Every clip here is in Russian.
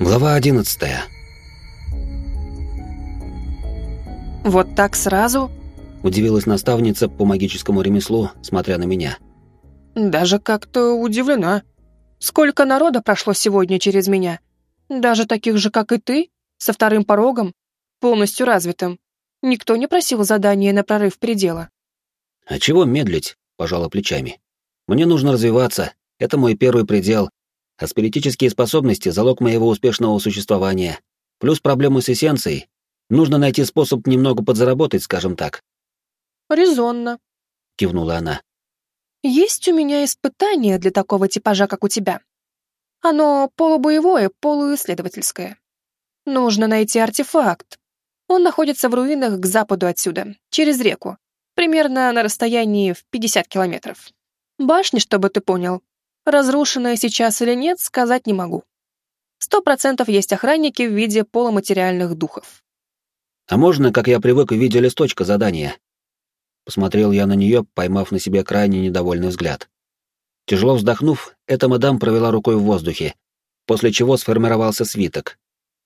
Глава одиннадцатая. «Вот так сразу?» — удивилась наставница по магическому ремеслу, смотря на меня. «Даже как-то удивлена. Сколько народа прошло сегодня через меня? Даже таких же, как и ты, со вторым порогом, полностью развитым. Никто не просил задания на прорыв предела». «А чего медлить?» — пожала плечами. «Мне нужно развиваться. Это мой первый предел, а спиритические способности — залог моего успешного существования. Плюс проблемы с эссенцией. Нужно найти способ немного подзаработать, скажем так. «Резонно», — кивнула она. «Есть у меня испытание для такого типажа, как у тебя. Оно полубоевое, полуисследовательское. Нужно найти артефакт. Он находится в руинах к западу отсюда, через реку, примерно на расстоянии в 50 километров. Башни, чтобы ты понял, Разрушенная сейчас или нет, сказать не могу. Сто процентов есть охранники в виде полуматериальных духов. «А можно, как я привык, в виде листочка задания?» Посмотрел я на нее, поймав на себе крайне недовольный взгляд. Тяжело вздохнув, эта мадам провела рукой в воздухе, после чего сформировался свиток.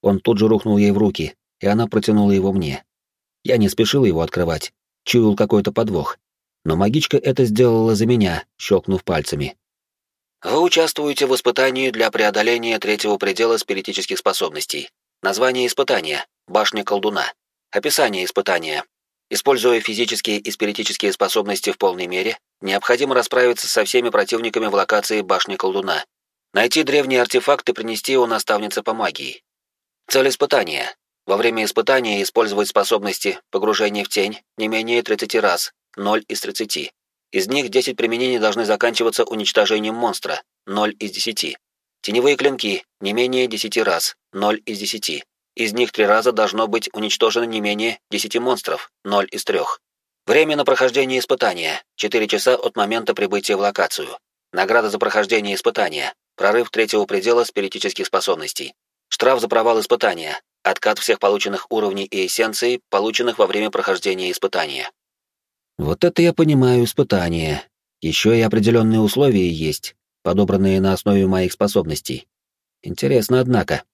Он тут же рухнул ей в руки, и она протянула его мне. Я не спешил его открывать, чуял какой-то подвох. Но магичка это сделала за меня, щелкнув пальцами. Вы участвуете в испытании для преодоления третьего предела спиритических способностей. Название испытания — Башня колдуна. Описание испытания. Используя физические и спиритические способности в полной мере, необходимо расправиться со всеми противниками в локации Башни колдуна. Найти древний артефакт и принести его наставнице по магии. Цель испытания. Во время испытания использовать способности погружения в тень не менее 30 раз, 0 из 30. Из них 10 применений должны заканчиваться уничтожением монстра, 0 из 10. Теневые клинки не менее 10 раз, 0 из 10. Из них 3 раза должно быть уничтожено не менее 10 монстров, 0 из 3. Время на прохождение испытания 4 часа от момента прибытия в локацию. Награда за прохождение испытания. Прорыв третьего предела спиритических способностей. Штраф за провал испытания. Откат всех полученных уровней и эссенций, полученных во время прохождения испытания. Вот это я понимаю испытание. Еще и определенные условия есть, подобранные на основе моих способностей. Интересно, однако.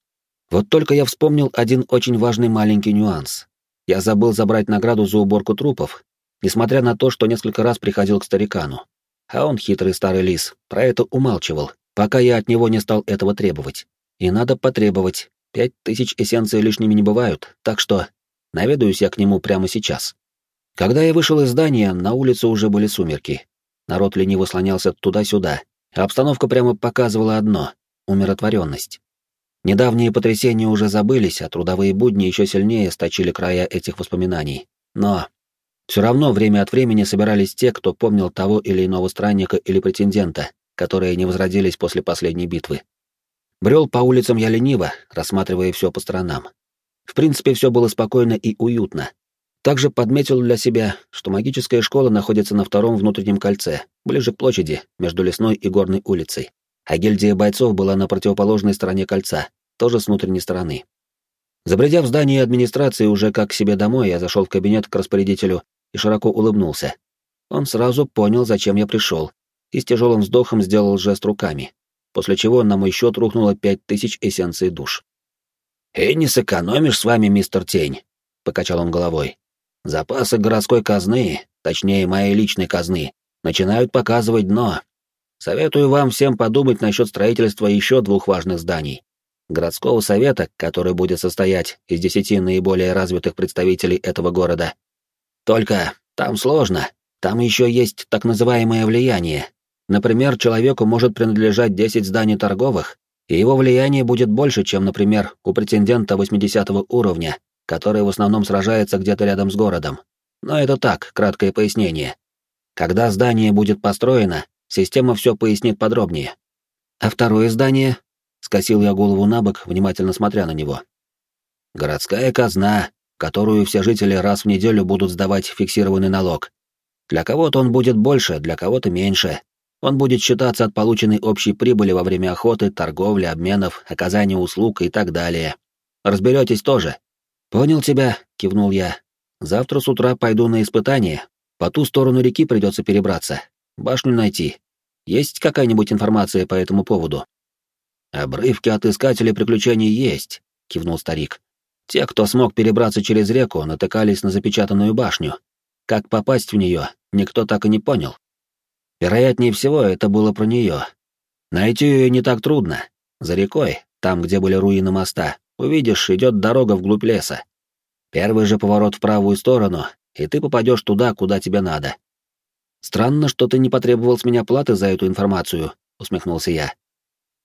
Вот только я вспомнил один очень важный маленький нюанс. Я забыл забрать награду за уборку трупов, несмотря на то, что несколько раз приходил к старикану. А он, хитрый старый лис, про это умалчивал, пока я от него не стал этого требовать. И надо потребовать. Пять тысяч эссенций лишними не бывают, так что наведаюсь я к нему прямо сейчас. Когда я вышел из здания, на улице уже были сумерки. Народ лениво слонялся туда-сюда, а обстановка прямо показывала одно — умиротворенность. Недавние потрясения уже забылись, а трудовые будни еще сильнее сточили края этих воспоминаний. Но все равно время от времени собирались те, кто помнил того или иного странника или претендента, которые не возродились после последней битвы. Брел по улицам я лениво, рассматривая все по сторонам. В принципе, все было спокойно и уютно, также подметил для себя, что магическая школа находится на втором внутреннем кольце, ближе к площади, между лесной и горной улицей, а гильдия бойцов была на противоположной стороне кольца, тоже с внутренней стороны. Забредя в здание администрации уже как к себе домой, я зашел в кабинет к распорядителю и широко улыбнулся. Он сразу понял, зачем я пришел, и с тяжелым вздохом сделал жест руками, после чего на мой счет рухнуло пять тысяч эссенций душ. «И не сэкономишь с вами, мистер Тень», — покачал он головой. Запасы городской казны, точнее моей личной казны, начинают показывать дно. Советую вам всем подумать насчет строительства еще двух важных зданий. Городского совета, который будет состоять из десяти наиболее развитых представителей этого города. Только там сложно. Там еще есть так называемое влияние. Например, человеку может принадлежать 10 зданий торговых, и его влияние будет больше, чем, например, у претендента 80 уровня, который в основном сражается где-то рядом с городом. Но это так, краткое пояснение. Когда здание будет построено, система все пояснит подробнее. А второе здание? Скосил я голову на бок, внимательно смотря на него. Городская казна, которую все жители раз в неделю будут сдавать фиксированный налог. Для кого-то он будет больше, для кого-то меньше. Он будет считаться от полученной общей прибыли во время охоты, торговли, обменов, оказания услуг и так далее. Разберетесь тоже. «Понял тебя», — кивнул я. «Завтра с утра пойду на испытание. По ту сторону реки придется перебраться. Башню найти. Есть какая-нибудь информация по этому поводу?» «Обрывки от искателей приключений есть», — кивнул старик. «Те, кто смог перебраться через реку, натыкались на запечатанную башню. Как попасть в нее, никто так и не понял. Вероятнее всего, это было про нее. Найти ее не так трудно. За рекой, там, где были руины моста, увидишь, идет дорога вглубь леса. Первый же поворот в правую сторону, и ты попадешь туда, куда тебе надо. Странно, что ты не потребовал с меня платы за эту информацию, усмехнулся я.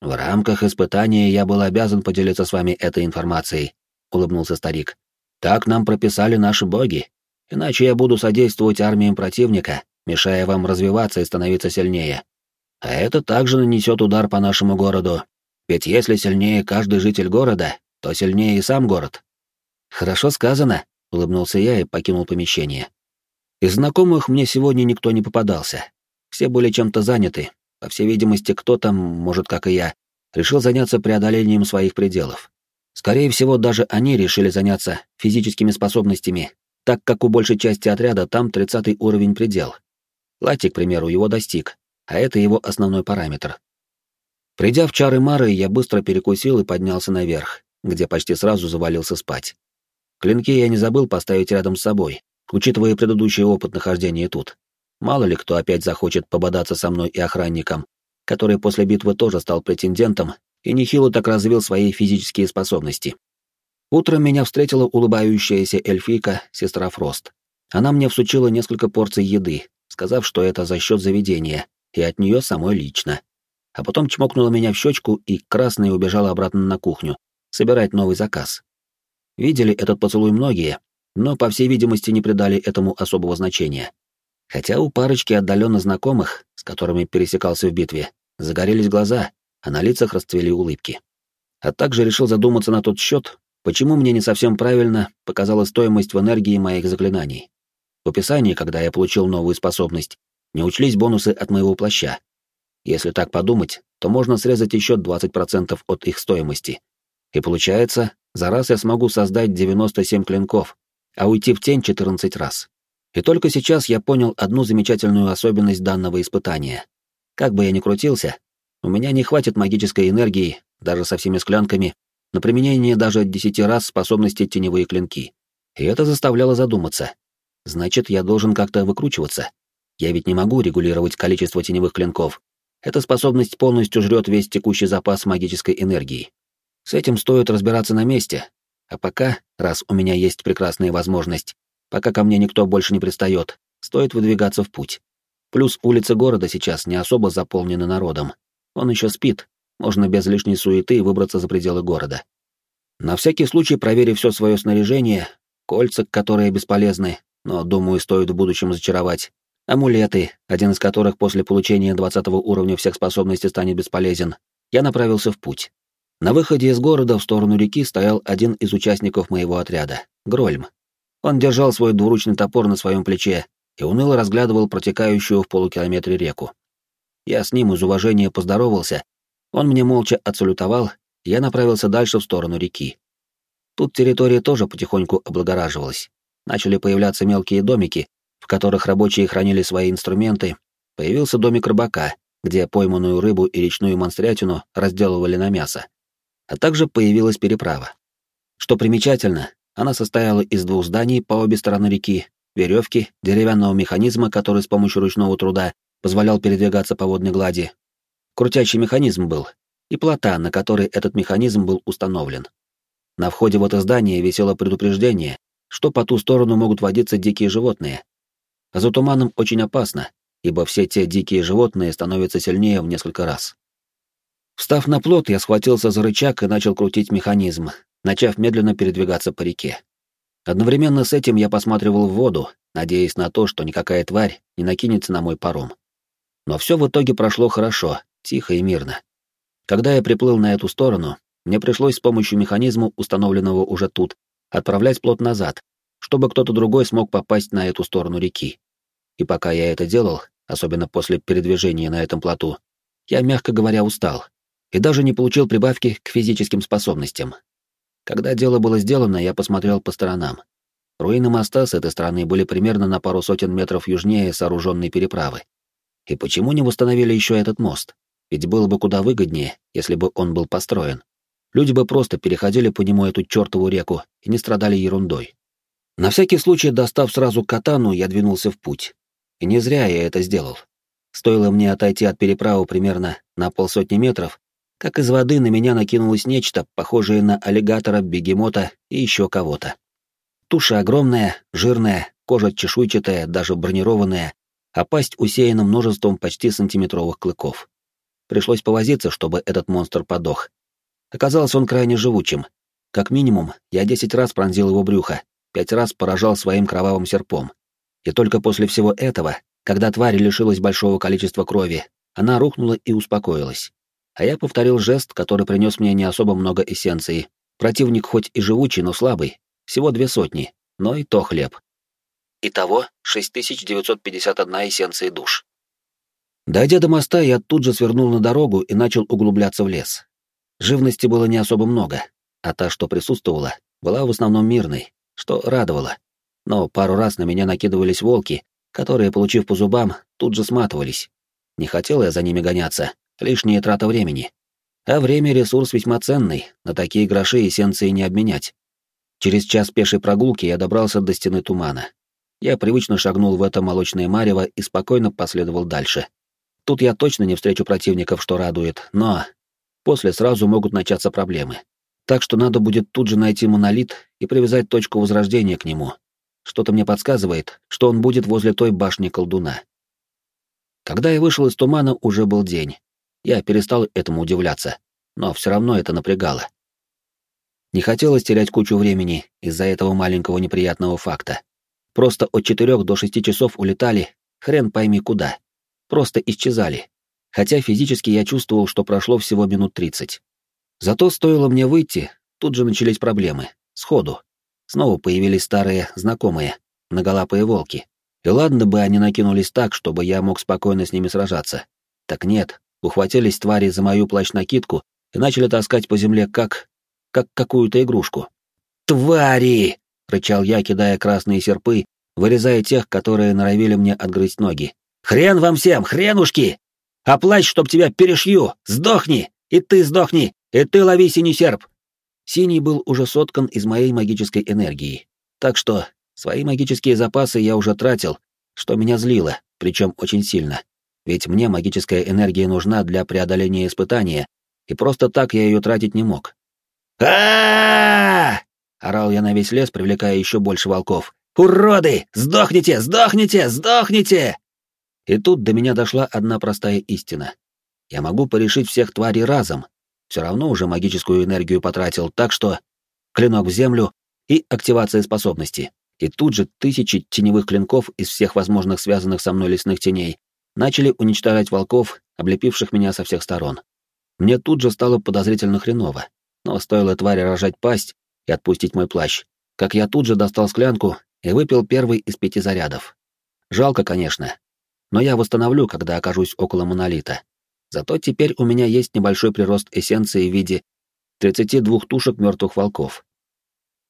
В рамках испытания я был обязан поделиться с вами этой информацией, улыбнулся старик. Так нам прописали наши боги. Иначе я буду содействовать армиям противника, мешая вам развиваться и становиться сильнее. А это также нанесет удар по нашему городу. Ведь если сильнее каждый житель города, то сильнее и сам город. Хорошо сказано, улыбнулся я и покинул помещение. Из знакомых мне сегодня никто не попадался. Все были чем-то заняты. По всей видимости, кто-то, может, как и я, решил заняться преодолением своих пределов. Скорее всего, даже они решили заняться физическими способностями, так как у большей части отряда там 30 уровень предел. Лати, к примеру, его достиг, а это его основной параметр. Придя в чары Мары, я быстро перекусил и поднялся наверх, где почти сразу завалился спать. Клинки я не забыл поставить рядом с собой, учитывая предыдущий опыт нахождения тут. Мало ли кто опять захочет пободаться со мной и охранником, который после битвы тоже стал претендентом и нехило так развил свои физические способности. Утром меня встретила улыбающаяся эльфийка, сестра Фрост. Она мне всучила несколько порций еды, сказав, что это за счет заведения, и от нее самой лично. А потом чмокнула меня в щечку и красная убежала обратно на кухню, собирать новый заказ. Видели этот поцелуй многие, но, по всей видимости, не придали этому особого значения. Хотя у парочки отдаленно знакомых, с которыми пересекался в битве, загорелись глаза, а на лицах расцвели улыбки. А также решил задуматься на тот счет, почему мне не совсем правильно показала стоимость в энергии моих заклинаний. В описании, когда я получил новую способность, не учлись бонусы от моего плаща. Если так подумать, то можно срезать еще 20% от их стоимости. И получается, за раз я смогу создать 97 клинков, а уйти в тень 14 раз. И только сейчас я понял одну замечательную особенность данного испытания. Как бы я ни крутился, у меня не хватит магической энергии, даже со всеми склянками, на применение даже 10 раз способности теневые клинки. И это заставляло задуматься. Значит, я должен как-то выкручиваться. Я ведь не могу регулировать количество теневых клинков. Эта способность полностью жрет весь текущий запас магической энергии. С этим стоит разбираться на месте. А пока, раз у меня есть прекрасная возможность, пока ко мне никто больше не пристает, стоит выдвигаться в путь. Плюс улицы города сейчас не особо заполнены народом. Он еще спит, можно без лишней суеты выбраться за пределы города. На всякий случай проверив все свое снаряжение, кольца, которые бесполезны, но, думаю, стоит в будущем зачаровать. Амулеты, один из которых после получения 20 уровня всех способностей станет бесполезен. Я направился в путь. На выходе из города в сторону реки стоял один из участников моего отряда — Грольм. Он держал свой двуручный топор на своем плече и уныло разглядывал протекающую в полукилометре реку. Я с ним из уважения поздоровался, он мне молча отсалютовал, я направился дальше в сторону реки. Тут территория тоже потихоньку облагораживалась начали появляться мелкие домики, в которых рабочие хранили свои инструменты, появился домик рыбака, где пойманную рыбу и речную монстрятину разделывали на мясо. А также появилась переправа. Что примечательно, она состояла из двух зданий по обе стороны реки, веревки, деревянного механизма, который с помощью ручного труда позволял передвигаться по водной глади. Крутящий механизм был, и плота, на которой этот механизм был установлен. На входе в это здание висело предупреждение, что по ту сторону могут водиться дикие животные. А за туманом очень опасно, ибо все те дикие животные становятся сильнее в несколько раз. Встав на плот, я схватился за рычаг и начал крутить механизм, начав медленно передвигаться по реке. Одновременно с этим я посматривал в воду, надеясь на то, что никакая тварь не накинется на мой паром. Но все в итоге прошло хорошо, тихо и мирно. Когда я приплыл на эту сторону, мне пришлось с помощью механизма, установленного уже тут, отправлять плот назад, чтобы кто-то другой смог попасть на эту сторону реки. И пока я это делал, особенно после передвижения на этом плоту, я, мягко говоря, устал и даже не получил прибавки к физическим способностям. Когда дело было сделано, я посмотрел по сторонам. Руины моста с этой стороны были примерно на пару сотен метров южнее сооруженной переправы. И почему не восстановили еще этот мост? ведь было бы куда выгоднее, если бы он был построен. Люди бы просто переходили по нему эту чертову реку и не страдали ерундой. На всякий случай, достав сразу катану, я двинулся в путь. И не зря я это сделал. Стоило мне отойти от переправы примерно на полсотни метров, как из воды на меня накинулось нечто, похожее на аллигатора, бегемота и еще кого-то. Туша огромная, жирная, кожа чешуйчатая, даже бронированная, а пасть усеяна множеством почти сантиметровых клыков. Пришлось повозиться, чтобы этот монстр подох. Оказалось, он крайне живучим. Как минимум, я десять раз пронзил его брюхо, пять раз поражал своим кровавым серпом. И только после всего этого, когда тварь лишилась большого количества крови, она рухнула и успокоилась. А я повторил жест, который принес мне не особо много эссенции. Противник хоть и живучий, но слабый, всего две сотни, но и то хлеб. Итого 6951 эссенции душ. Дойдя до моста, я тут же свернул на дорогу и начал углубляться в лес. Живности было не особо много, а та, что присутствовала, была в основном мирной, что радовало. Но пару раз на меня накидывались волки, которые, получив по зубам, тут же сматывались. Не хотел я за ними гоняться, лишняя трата времени. А время — ресурс весьма ценный, на такие гроши эссенции не обменять. Через час пешей прогулки я добрался до стены тумана. Я привычно шагнул в это молочное марево и спокойно последовал дальше. Тут я точно не встречу противников, что радует, но после сразу могут начаться проблемы. Так что надо будет тут же найти монолит и привязать точку возрождения к нему. Что-то мне подсказывает, что он будет возле той башни колдуна. Когда я вышел из тумана, уже был день. Я перестал этому удивляться, но все равно это напрягало. Не хотелось терять кучу времени из-за этого маленького неприятного факта. Просто от четырех до шести часов улетали, хрен пойми куда. Просто исчезали. Хотя физически я чувствовал, что прошло всего минут тридцать. Зато стоило мне выйти, тут же начались проблемы. Сходу. Снова появились старые знакомые, многолапые волки. И ладно бы они накинулись так, чтобы я мог спокойно с ними сражаться. Так нет, ухватились твари за мою плащ-накидку и начали таскать по земле как... как какую-то игрушку. «Твари!» рычал я, кидая красные серпы, вырезая тех, которые норовили мне отгрызть ноги. «Хрен вам всем, хренушки! А плащ, чтоб тебя перешью! Сдохни! И ты сдохни! И ты лови синий серп!» Синий был уже соткан из моей магической энергии, так что свои магические запасы я уже тратил, что меня злило, причем очень сильно. Ведь мне магическая энергия нужна для преодоления испытания, и просто так я ее тратить не мог. а Орал я на весь лес, привлекая еще больше волков. «Уроды! Сдохните! Сдохните! Сдохните!» И тут до меня дошла одна простая истина. Я могу порешить всех тварей разом. Все равно уже магическую энергию потратил, так что... Клинок в землю и активация способности. И тут же тысячи теневых клинков из всех возможных связанных со мной лесных теней начали уничтожать волков, облепивших меня со всех сторон. Мне тут же стало подозрительно хреново, но стоило твари рожать пасть, и отпустить мой плащ, как я тут же достал склянку и выпил первый из пяти зарядов. Жалко, конечно, но я восстановлю, когда окажусь около монолита. Зато теперь у меня есть небольшой прирост эссенции в виде 32 тушек мертвых волков.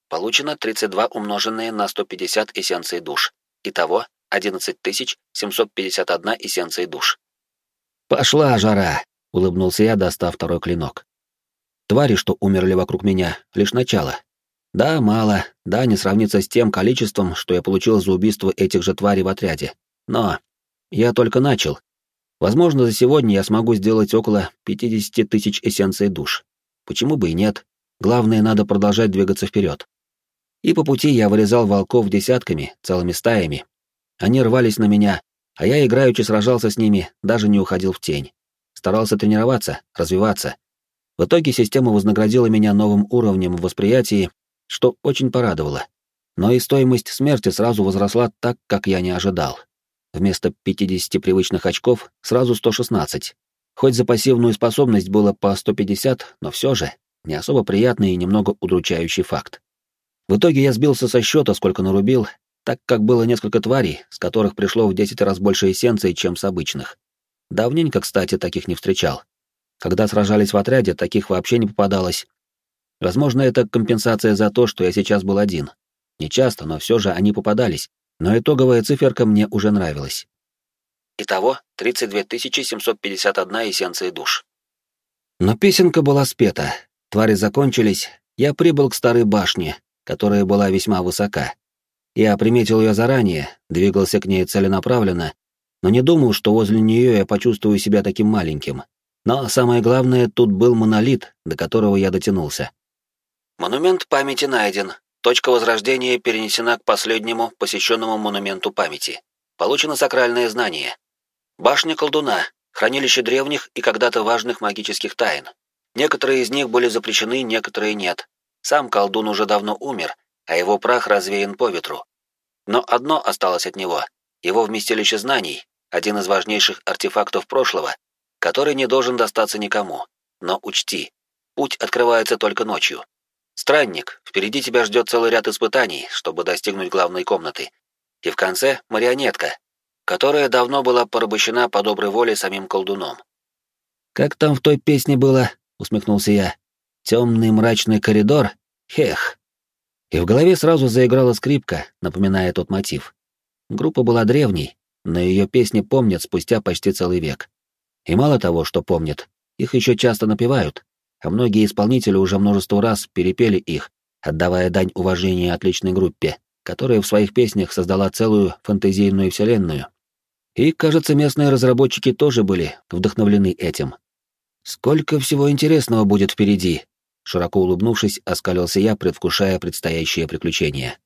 Получено 32 умноженные на 150 эссенции душ. Итого 11751 эссенции душ. «Пошла жара!» — улыбнулся я, достав второй клинок. Твари, что умерли вокруг меня, лишь начало. Да, мало, да, не сравнится с тем количеством, что я получил за убийство этих же тварей в отряде. Но я только начал. Возможно, за сегодня я смогу сделать около 50 тысяч эссенций душ. Почему бы и нет? Главное, надо продолжать двигаться вперед. И по пути я вырезал волков десятками, целыми стаями. Они рвались на меня, а я играючи сражался с ними, даже не уходил в тень. Старался тренироваться, развиваться, в итоге система вознаградила меня новым уровнем в восприятии, что очень порадовало. Но и стоимость смерти сразу возросла так, как я не ожидал. Вместо 50 привычных очков сразу 116. Хоть за пассивную способность было по 150, но все же не особо приятный и немного удручающий факт. В итоге я сбился со счета, сколько нарубил, так как было несколько тварей, с которых пришло в 10 раз больше эссенций, чем с обычных. Давненько, кстати, таких не встречал. Когда сражались в отряде, таких вообще не попадалось. Возможно, это компенсация за то, что я сейчас был один. Не часто, но все же они попадались, но итоговая циферка мне уже нравилась. Итого 32 751 эссенции душ. Но песенка была спета, твари закончились, я прибыл к старой башне, которая была весьма высока. Я приметил ее заранее, двигался к ней целенаправленно, но не думал, что возле нее я почувствую себя таким маленьким. Но самое главное, тут был монолит, до которого я дотянулся. Монумент памяти найден. Точка возрождения перенесена к последнему посещенному монументу памяти. Получено сакральное знание. Башня колдуна, хранилище древних и когда-то важных магических тайн. Некоторые из них были запрещены, некоторые нет. Сам колдун уже давно умер, а его прах развеян по ветру. Но одно осталось от него — его вместилище знаний, один из важнейших артефактов прошлого, который не должен достаться никому. Но учти, путь открывается только ночью. Странник, впереди тебя ждет целый ряд испытаний, чтобы достигнуть главной комнаты. И в конце — марионетка, которая давно была порабощена по доброй воле самим колдуном. «Как там в той песне было?» — усмехнулся я. «Темный мрачный коридор? Хех!» И в голове сразу заиграла скрипка, напоминая тот мотив. Группа была древней, но ее песни помнят спустя почти целый век. И мало того, что помнят, их еще часто напевают, а многие исполнители уже множество раз перепели их, отдавая дань уважения отличной группе, которая в своих песнях создала целую фантазийную вселенную. И, кажется, местные разработчики тоже были вдохновлены этим. Сколько всего интересного будет впереди, широко улыбнувшись, оскалился я, предвкушая предстоящее приключение.